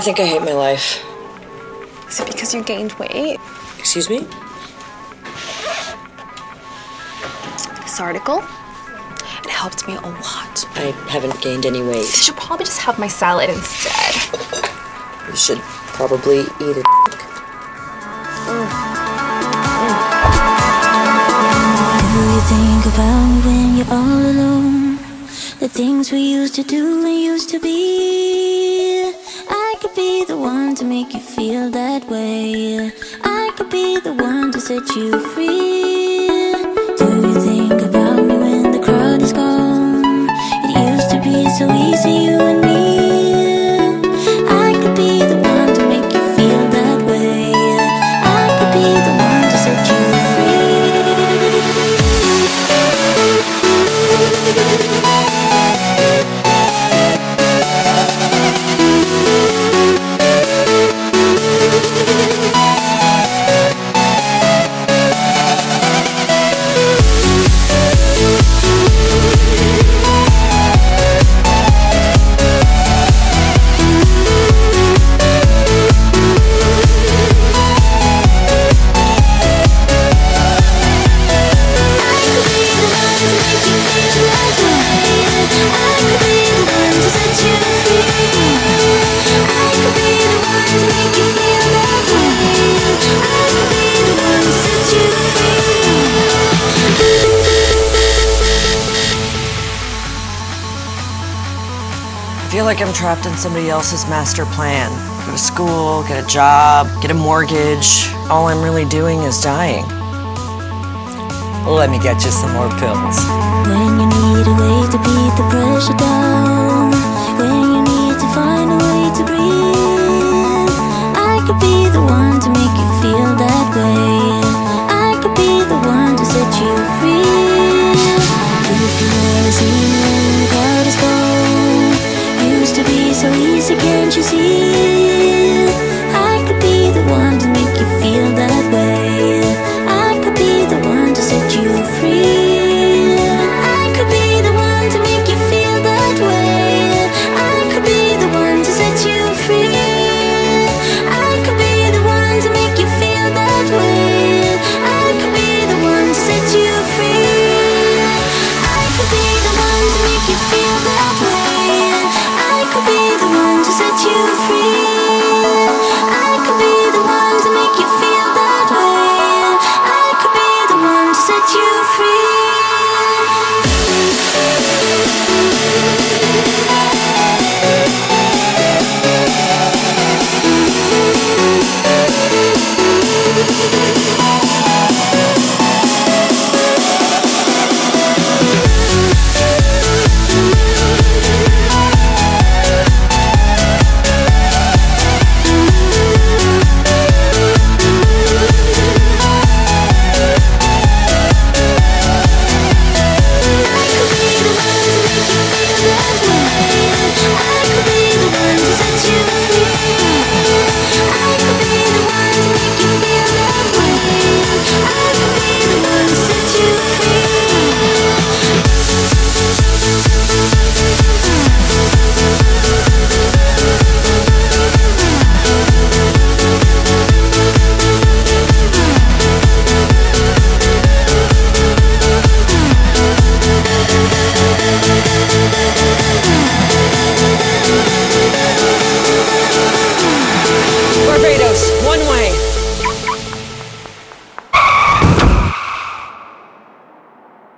think I hate my life. Is it because you gained weight? Excuse me? This article, it helped me a lot. I haven't gained any You weight. should probably just have my salad instead. You should probably eat a Do you think about me when you're all alone? The things we used to do and used to be. Be the one to make you feel that way. I could be the one to set you free. Do you think about me when the crowd is gone? It used to be so easy, like I'm trapped in somebody else's master plan. Go to school, get a job, get a mortgage. All I'm really doing is dying. Let me get you some more pills. Can't you see? feels